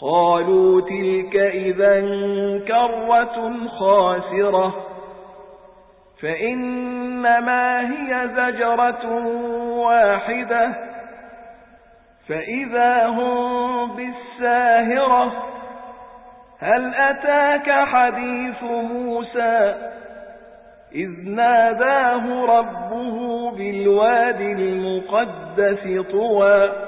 قالوا تلك إذا كرة خاسرة فإنما هي زجرة واحدة فإذا هم بالساهرة هل أتاك حديث موسى؟ إذ ناداه ربه بالواد المقدس طوى.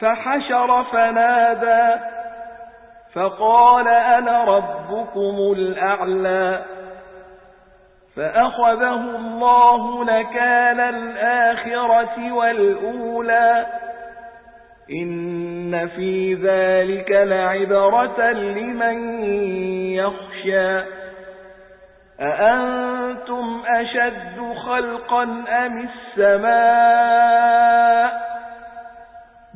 فحشر فنادى فقال أنا ربكم الأعلى فأخذه الله نكال الآخرة والأولى إن في ذلك لعبرة لمن يخشى أأنتم أشد خلقا أم السماء